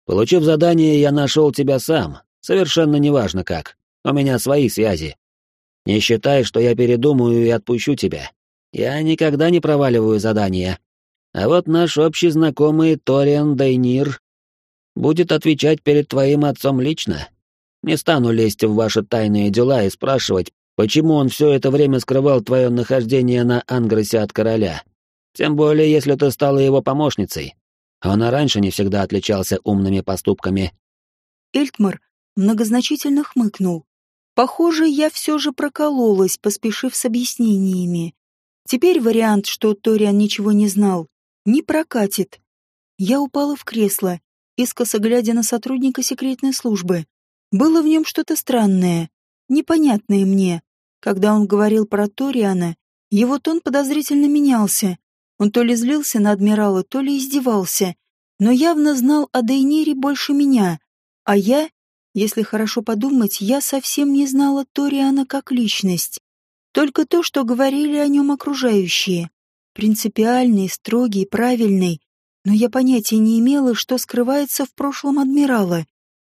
Получив задание, я нашел тебя сам, совершенно неважно как. У меня свои связи. Не считай, что я передумаю и отпущу тебя. Я никогда не проваливаю задания. А вот наш общий знакомый Ториан Дейнир будет отвечать перед твоим отцом лично. Не стану лезть в ваши тайные дела и спрашивать, почему он все это время скрывал твое нахождение на Ангросе от короля. Тем более, если ты стала его помощницей. Он и раньше не всегда отличался умными поступками. Эльтмар многозначительно хмыкнул. Похоже, я все же прокололась, поспешив с объяснениями. Теперь вариант, что Ториан ничего не знал, не прокатит. Я упала в кресло, искоса глядя на сотрудника секретной службы. Было в нем что-то странное, непонятное мне. Когда он говорил про Ториана, его тон подозрительно менялся. Он то ли злился на адмирала, то ли издевался, но явно знал о Дейнере больше меня, а я если хорошо подумать, я совсем не знала Ториана как личность. Только то, что говорили о нем окружающие. Принципиальный, строгий, правильный. Но я понятия не имела, что скрывается в прошлом адмирала.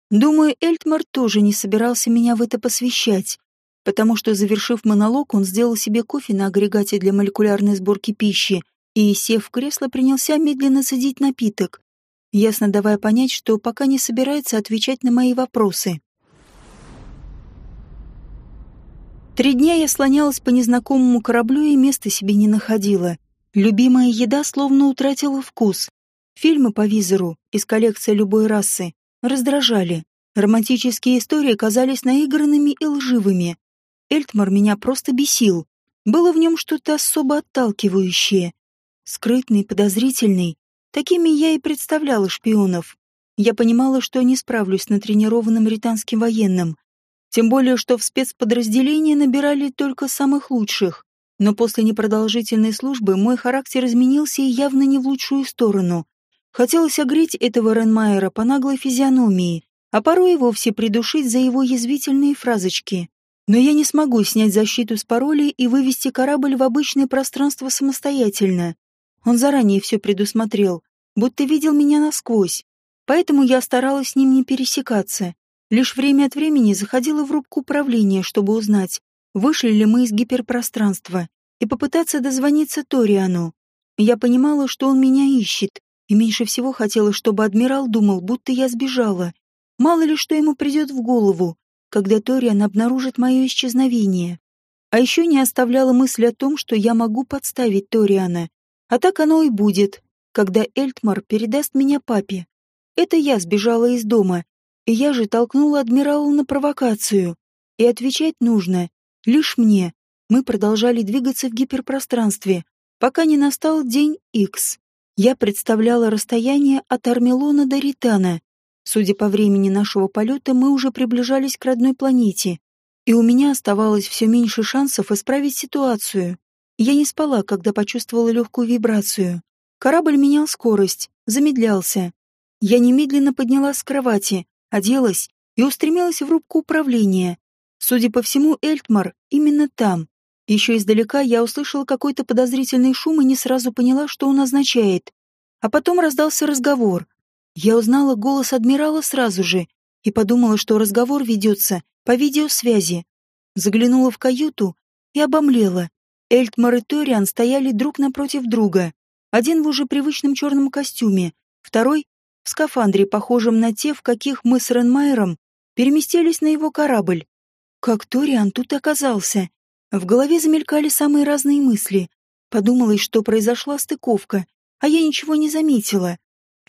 Думаю, Эльтмар тоже не собирался меня в это посвящать, потому что, завершив монолог, он сделал себе кофе на агрегате для молекулярной сборки пищи и, сев в кресло, принялся медленно садить напиток ясно давая понять, что пока не собирается отвечать на мои вопросы. Три дня я слонялась по незнакомому кораблю и места себе не находила. Любимая еда словно утратила вкус. Фильмы по визору из коллекции любой расы раздражали. Романтические истории казались наигранными и лживыми. Эльтмар меня просто бесил. Было в нем что-то особо отталкивающее. Скрытный, подозрительный, Такими я и представляла шпионов. Я понимала, что не справлюсь с натренированным британским военным. Тем более, что в спецподразделении набирали только самых лучших. Но после непродолжительной службы мой характер изменился и явно не в лучшую сторону. Хотелось огреть этого Ренмайера по наглой физиономии, а порой и вовсе придушить за его язвительные фразочки. Но я не смогу снять защиту с паролей и вывести корабль в обычное пространство самостоятельно. Он заранее все предусмотрел, будто видел меня насквозь. Поэтому я старалась с ним не пересекаться. Лишь время от времени заходила в рубку управления, чтобы узнать, вышли ли мы из гиперпространства, и попытаться дозвониться Ториану. Я понимала, что он меня ищет, и меньше всего хотела, чтобы адмирал думал, будто я сбежала. Мало ли что ему придет в голову, когда Ториан обнаружит мое исчезновение. А еще не оставляла мысль о том, что я могу подставить Ториана, а так оно и будет, когда Эльтмар передаст меня папе. Это я сбежала из дома, и я же толкнула адмирала на провокацию. И отвечать нужно лишь мне. Мы продолжали двигаться в гиперпространстве, пока не настал день Икс. Я представляла расстояние от Армелона до Ритана. Судя по времени нашего полета, мы уже приближались к родной планете, и у меня оставалось все меньше шансов исправить ситуацию. Я не спала, когда почувствовала легкую вибрацию. Корабль менял скорость, замедлялся. Я немедленно поднялась с кровати, оделась и устремилась в рубку управления. Судя по всему, Эльтмар именно там. Еще издалека я услышала какой-то подозрительный шум и не сразу поняла, что он означает. А потом раздался разговор. Я узнала голос адмирала сразу же и подумала, что разговор ведется по видеосвязи. Заглянула в каюту и обомлела. Эльтмар и Ториан стояли друг напротив друга. Один в уже привычном черном костюме, второй — в скафандре, похожем на те, в каких мы с Ренмайером переместились на его корабль. Как Ториан тут оказался? В голове замелькали самые разные мысли. Подумалось, что произошла стыковка, а я ничего не заметила.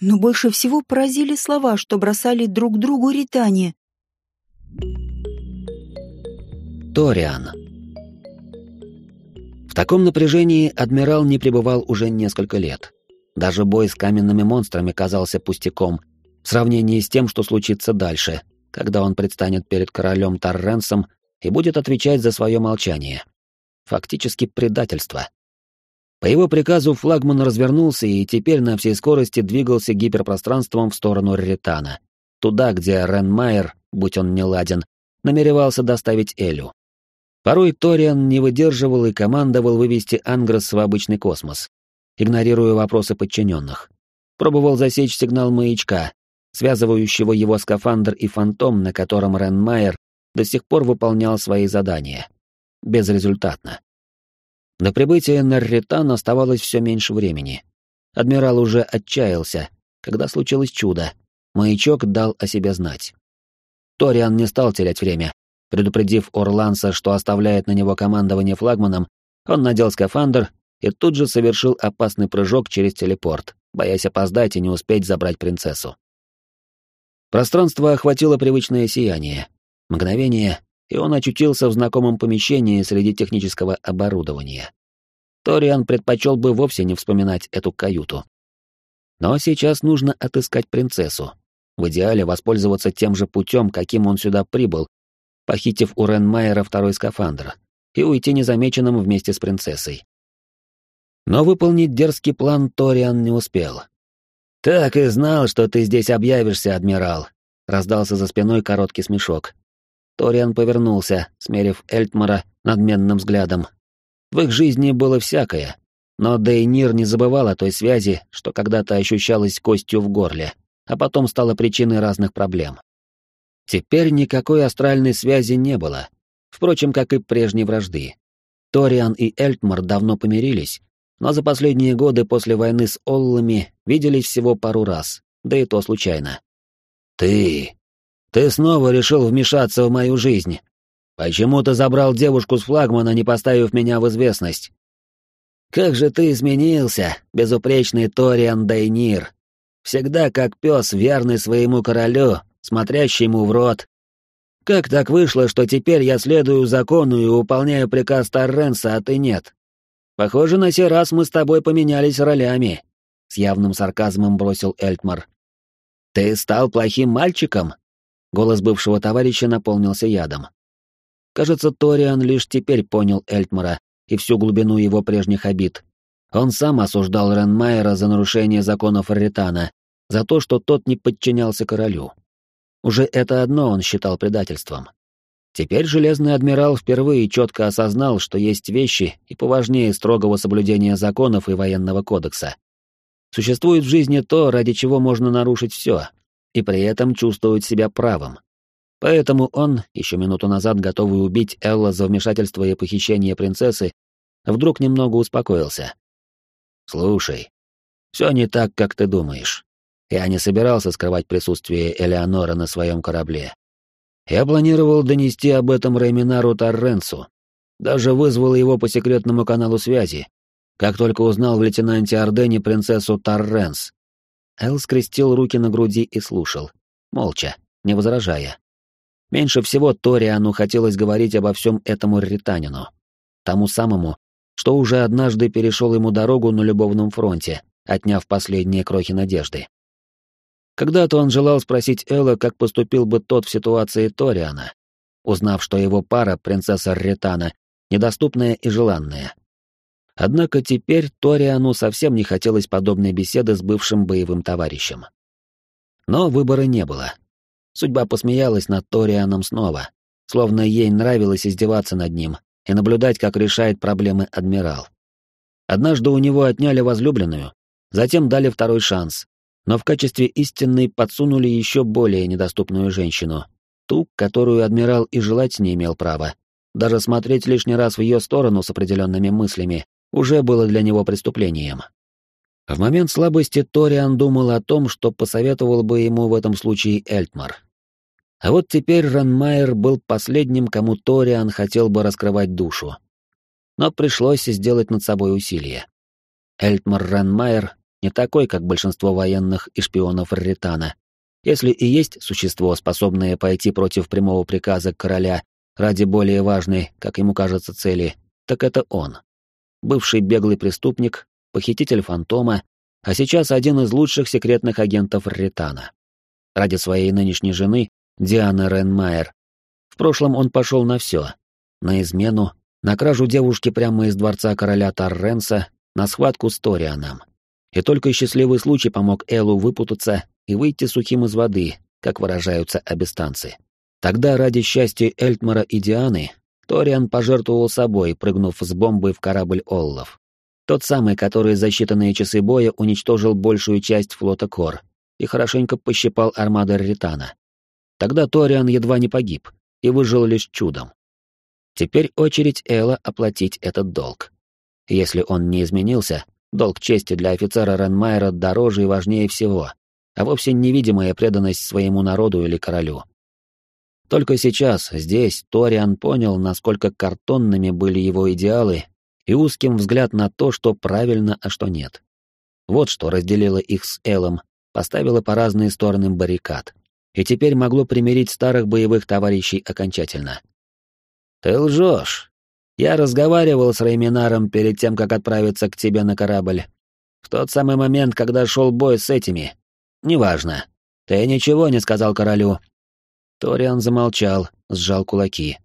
Но больше всего поразили слова, что бросали друг другу ритане. Ториан таком напряжении адмирал не пребывал уже несколько лет. Даже бой с каменными монстрами казался пустяком в сравнении с тем, что случится дальше, когда он предстанет перед королем Торренсом и будет отвечать за свое молчание. Фактически предательство. По его приказу флагман развернулся и теперь на всей скорости двигался гиперпространством в сторону Ритана, туда, где Ренмайер, будь он не ладен, намеревался доставить Элю. Порой Ториан не выдерживал и командовал вывести Ангрос в обычный космос, игнорируя вопросы подчиненных. Пробовал засечь сигнал маячка, связывающего его скафандр и фантом, на котором Ренмайер до сих пор выполнял свои задания. Безрезультатно. До прибытия на Ритан оставалось все меньше времени. Адмирал уже отчаялся, когда случилось чудо. Маячок дал о себе знать. Ториан не стал терять время. Предупредив Орланса, что оставляет на него командование флагманом, он надел скафандр и тут же совершил опасный прыжок через телепорт, боясь опоздать и не успеть забрать принцессу. Пространство охватило привычное сияние. Мгновение, и он очутился в знакомом помещении среди технического оборудования. Ториан предпочел бы вовсе не вспоминать эту каюту. Но сейчас нужно отыскать принцессу. В идеале воспользоваться тем же путем, каким он сюда прибыл, похитив у Ренмайера второй скафандр, и уйти незамеченным вместе с принцессой. Но выполнить дерзкий план Ториан не успел. «Так и знал, что ты здесь объявишься, адмирал», — раздался за спиной короткий смешок, Ториан повернулся, смерив Эльтмара надменным взглядом. В их жизни было всякое, но Дейнир не забывал о той связи, что когда-то ощущалась костью в горле, а потом стала причиной разных проблем. Теперь никакой астральной связи не было, впрочем, как и прежней вражды. Ториан и Эльтмар давно помирились, но за последние годы после войны с Оллами виделись всего пару раз, да и то случайно. «Ты!» Ты снова решил вмешаться в мою жизнь. Почему ты забрал девушку с флагмана, не поставив меня в известность? Как же ты изменился, безупречный Ториан Дейнир. Всегда как пес, верный своему королю, смотрящий ему в рот. Как так вышло, что теперь я следую закону и выполняю приказ Торренса, а ты нет? Похоже, на сей раз мы с тобой поменялись ролями. С явным сарказмом бросил Эльтмар. Ты стал плохим мальчиком, Голос бывшего товарища наполнился ядом. Кажется, Ториан лишь теперь понял Эльтмара и всю глубину его прежних обид. Он сам осуждал Ренмайера за нарушение законов Ритана, за то, что тот не подчинялся королю. Уже это одно он считал предательством. Теперь Железный Адмирал впервые четко осознал, что есть вещи и поважнее строгого соблюдения законов и военного кодекса. Существует в жизни то, ради чего можно нарушить все, и при этом чувствовать себя правым. Поэтому он, еще минуту назад готовый убить Элла за вмешательство и похищение принцессы, вдруг немного успокоился. «Слушай, все не так, как ты думаешь. Я не собирался скрывать присутствие Элеонора на своем корабле. Я планировал донести об этом Рейминару Торренсу. Даже вызвал его по секретному каналу связи, как только узнал в лейтенанте Ордене принцессу Торренс, Эл скрестил руки на груди и слушал, молча, не возражая. Меньше всего Ториану хотелось говорить обо всем этому ританину. Тому самому, что уже однажды перешел ему дорогу на любовном фронте, отняв последние крохи надежды. Когда-то он желал спросить Элла, как поступил бы тот в ситуации Ториана, узнав, что его пара, принцесса Ритана, недоступная и желанная, Однако теперь Ториану совсем не хотелось подобной беседы с бывшим боевым товарищем. Но выбора не было. Судьба посмеялась над Торианом снова, словно ей нравилось издеваться над ним и наблюдать, как решает проблемы адмирал. Однажды у него отняли возлюбленную, затем дали второй шанс, но в качестве истинной подсунули еще более недоступную женщину, ту, которую адмирал и желать не имел права. Даже смотреть лишний раз в ее сторону с определенными мыслями уже было для него преступлением. В момент слабости Ториан думал о том, что посоветовал бы ему в этом случае Эльтмар. А вот теперь Ранмайер был последним, кому Ториан хотел бы раскрывать душу. Но пришлось сделать над собой усилие. Эльтмар Ранмайер не такой, как большинство военных и шпионов Ритана. Если и есть существо, способное пойти против прямого приказа короля ради более важной, как ему кажется, цели, так это он бывший беглый преступник, похититель фантома, а сейчас один из лучших секретных агентов Ритана. Ради своей нынешней жены, Дианы Ренмайер, в прошлом он пошел на все. На измену, на кражу девушки прямо из дворца короля Тарренса, на схватку с Торианом. И только счастливый случай помог Элу выпутаться и выйти сухим из воды, как выражаются абистанцы. Тогда ради счастья Эльтмара и Дианы Ториан пожертвовал собой, прыгнув с бомбой в корабль Оллов. Тот самый, который за считанные часы боя уничтожил большую часть флота Кор и хорошенько пощипал армады Ритана. Тогда Ториан едва не погиб и выжил лишь чудом. Теперь очередь Элла оплатить этот долг. Если он не изменился, долг чести для офицера Ренмайера дороже и важнее всего, а вовсе невидимая преданность своему народу или королю. Только сейчас, здесь, Ториан понял, насколько картонными были его идеалы и узким взгляд на то, что правильно, а что нет. Вот что разделило их с Элом, поставило по разные стороны баррикад, и теперь могло примирить старых боевых товарищей окончательно. «Ты лжешь. Я разговаривал с Рейминаром перед тем, как отправиться к тебе на корабль. В тот самый момент, когда шел бой с этими. Неважно. Ты ничего не сказал королю». Ториан замолчал, сжал кулаки.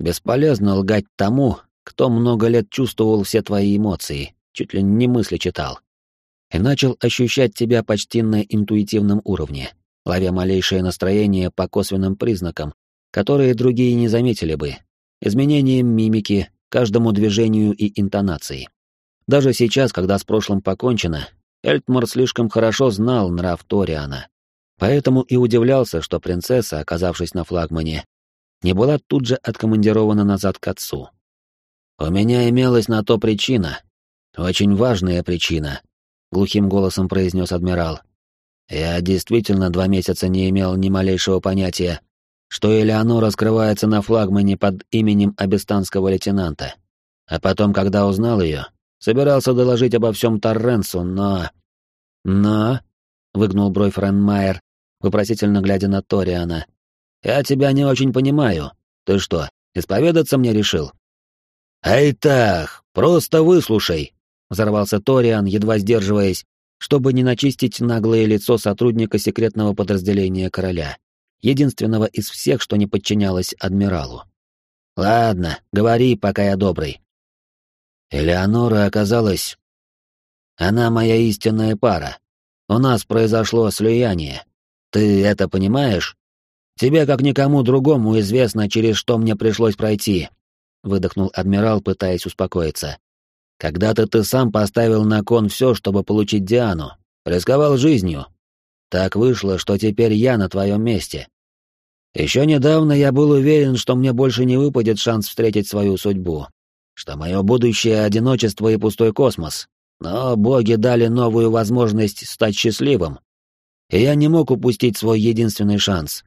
«Бесполезно лгать тому, кто много лет чувствовал все твои эмоции, чуть ли не мысли читал. И начал ощущать тебя почти на интуитивном уровне, ловя малейшее настроение по косвенным признакам, которые другие не заметили бы, изменением мимики, каждому движению и интонации. Даже сейчас, когда с прошлым покончено, Эльтмор слишком хорошо знал нрав Ториана. Поэтому и удивлялся, что принцесса, оказавшись на флагмане, не была тут же откомандирована назад к отцу. «У меня имелась на то причина. Очень важная причина», — глухим голосом произнес адмирал. «Я действительно два месяца не имел ни малейшего понятия, что Элеонора скрывается на флагмане под именем абистанского лейтенанта. А потом, когда узнал ее, собирался доложить обо всем Торренсу, но... Но... — выгнул бровь Ренмайер, вопросительно глядя на Ториана. «Я тебя не очень понимаю. Ты что, исповедаться мне решил?» «Ай так, просто выслушай!» — взорвался Ториан, едва сдерживаясь, чтобы не начистить наглое лицо сотрудника секретного подразделения короля единственного из всех, что не подчинялось адмиралу. «Ладно, говори, пока я добрый». Элеонора оказалась... Она моя истинная пара. У нас произошло слияние. Ты это понимаешь? Тебе, как никому другому, известно, через что мне пришлось пройти», — выдохнул адмирал, пытаясь успокоиться. «Когда-то ты сам поставил на кон все, чтобы получить Диану, рисковал жизнью. Так вышло, что теперь я на твоем месте. Еще недавно я был уверен, что мне больше не выпадет шанс встретить свою судьбу, что мое будущее — одиночество и пустой космос. Но боги дали новую возможность стать счастливым, и я не мог упустить свой единственный шанс.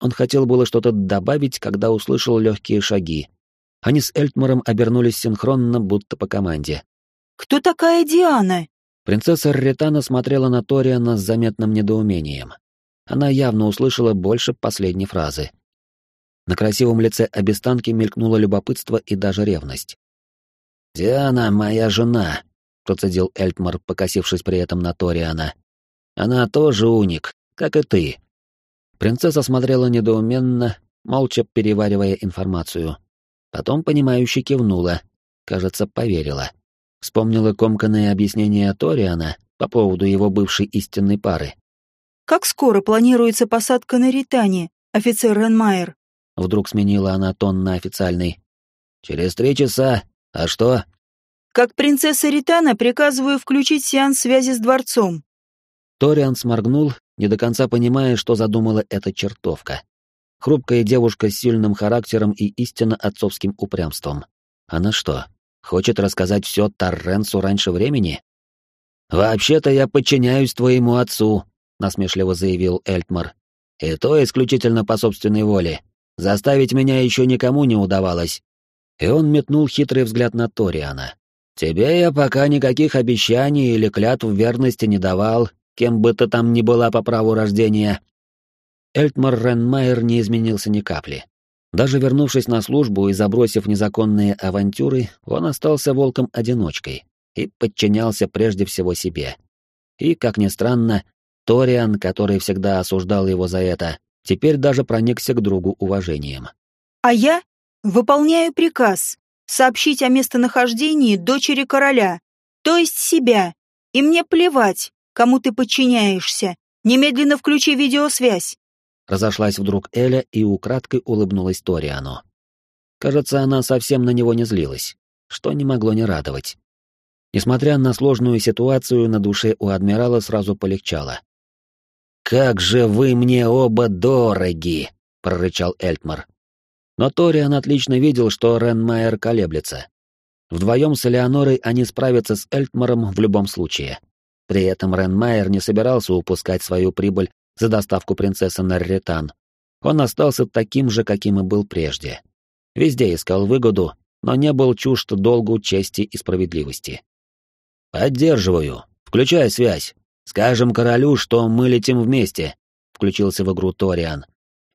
Он хотел было что-то добавить, когда услышал легкие шаги. Они с Эльтмаром обернулись синхронно, будто по команде. «Кто такая Диана?» Принцесса Ретана смотрела на Ториана с заметным недоумением она явно услышала больше последней фразы. На красивом лице обестанки мелькнуло любопытство и даже ревность. «Диана моя жена», — процедил Эльтмар, покосившись при этом на Ториана. «Она тоже уник, как и ты». Принцесса смотрела недоуменно, молча переваривая информацию. Потом, понимающе кивнула, кажется, поверила. Вспомнила комканное объяснение Ториана по поводу его бывшей истинной пары. Как скоро планируется посадка на Ритане, офицер Ренмайер?» Вдруг сменила она тон на официальный. «Через три часа. А что?» «Как принцесса Ритана приказываю включить сеанс связи с дворцом». Ториан сморгнул, не до конца понимая, что задумала эта чертовка. Хрупкая девушка с сильным характером и истинно отцовским упрямством. Она что, хочет рассказать все Торренсу раньше времени? «Вообще-то я подчиняюсь твоему отцу», — насмешливо заявил Эльтмар. «И то исключительно по собственной воле. Заставить меня еще никому не удавалось». И он метнул хитрый взгляд на Ториана. «Тебе я пока никаких обещаний или клятв верности не давал, кем бы ты там ни была по праву рождения». Эльтмар Ренмайер не изменился ни капли. Даже вернувшись на службу и забросив незаконные авантюры, он остался волком-одиночкой и подчинялся прежде всего себе, И, как ни странно, Ториан, который всегда осуждал его за это, теперь даже проникся к другу уважением. «А я выполняю приказ сообщить о местонахождении дочери короля, то есть себя, и мне плевать, кому ты подчиняешься. Немедленно включи видеосвязь». Разошлась вдруг Эля и украдкой улыбнулась Ториану. Кажется, она совсем на него не злилась, что не могло не радовать. Несмотря на сложную ситуацию, на душе у адмирала сразу полегчало. «Как же вы мне оба дороги!» — прорычал Эльтмар. Но Ториан отлично видел, что Ренмайер колеблется. Вдвоем с Элеонорой они справятся с Эльтмаром в любом случае. При этом Ренмайер не собирался упускать свою прибыль за доставку принцессы Нарретан. Он остался таким же, каким и был прежде. Везде искал выгоду, но не был чужд долгу, чести и справедливости. «Поддерживаю. Включай связь. Скажем королю, что мы летим вместе», — включился в игру Ториан.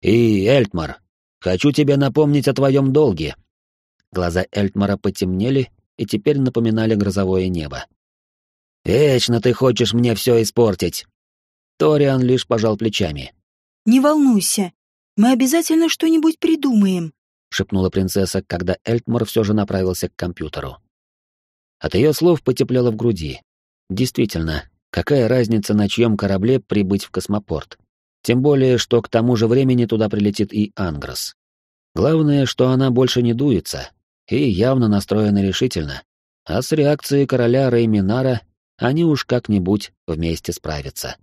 «И, Эльтмар, хочу тебе напомнить о твоем долге». Глаза Эльтмара потемнели и теперь напоминали грозовое небо. «Вечно ты хочешь мне все испортить!» Ториан лишь пожал плечами. «Не волнуйся, мы обязательно что-нибудь придумаем», — шепнула принцесса, когда Эльтмар все же направился к компьютеру. От ее слов потеплело в груди. Действительно, какая разница, на чьем корабле прибыть в космопорт? Тем более, что к тому же времени туда прилетит и Ангрос. Главное, что она больше не дуется и явно настроена решительно. А с реакцией короля Рейминара они уж как-нибудь вместе справятся.